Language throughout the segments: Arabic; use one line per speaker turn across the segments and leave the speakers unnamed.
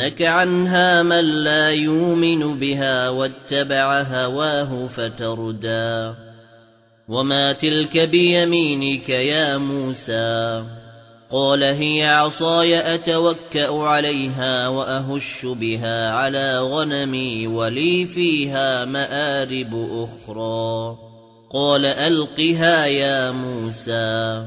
يصدنك عنها من لا يؤمن بها واتبع هواه فتردى. وما تلك بيمينك يا موسى؟ قال هي عصاي أتوكأ عليها وأهش بها على غنمي ولي فيها مآرب أخرى. قال ألقها يا موسى.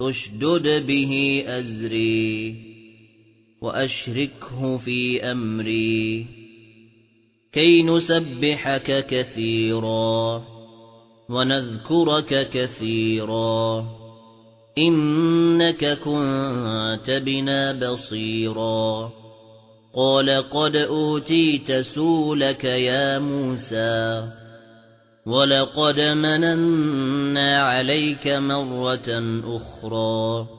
أشدد به أزري وأشركه في أمري كي نسبحك كثيرا ونذكرك كثيرا إنك كنت بنا بصيرا قال قد أوتيت سولك يا موسى وَلَقَدْ مَنَنَّا عَلَيْكَ مَرَّةً أُخْرَى.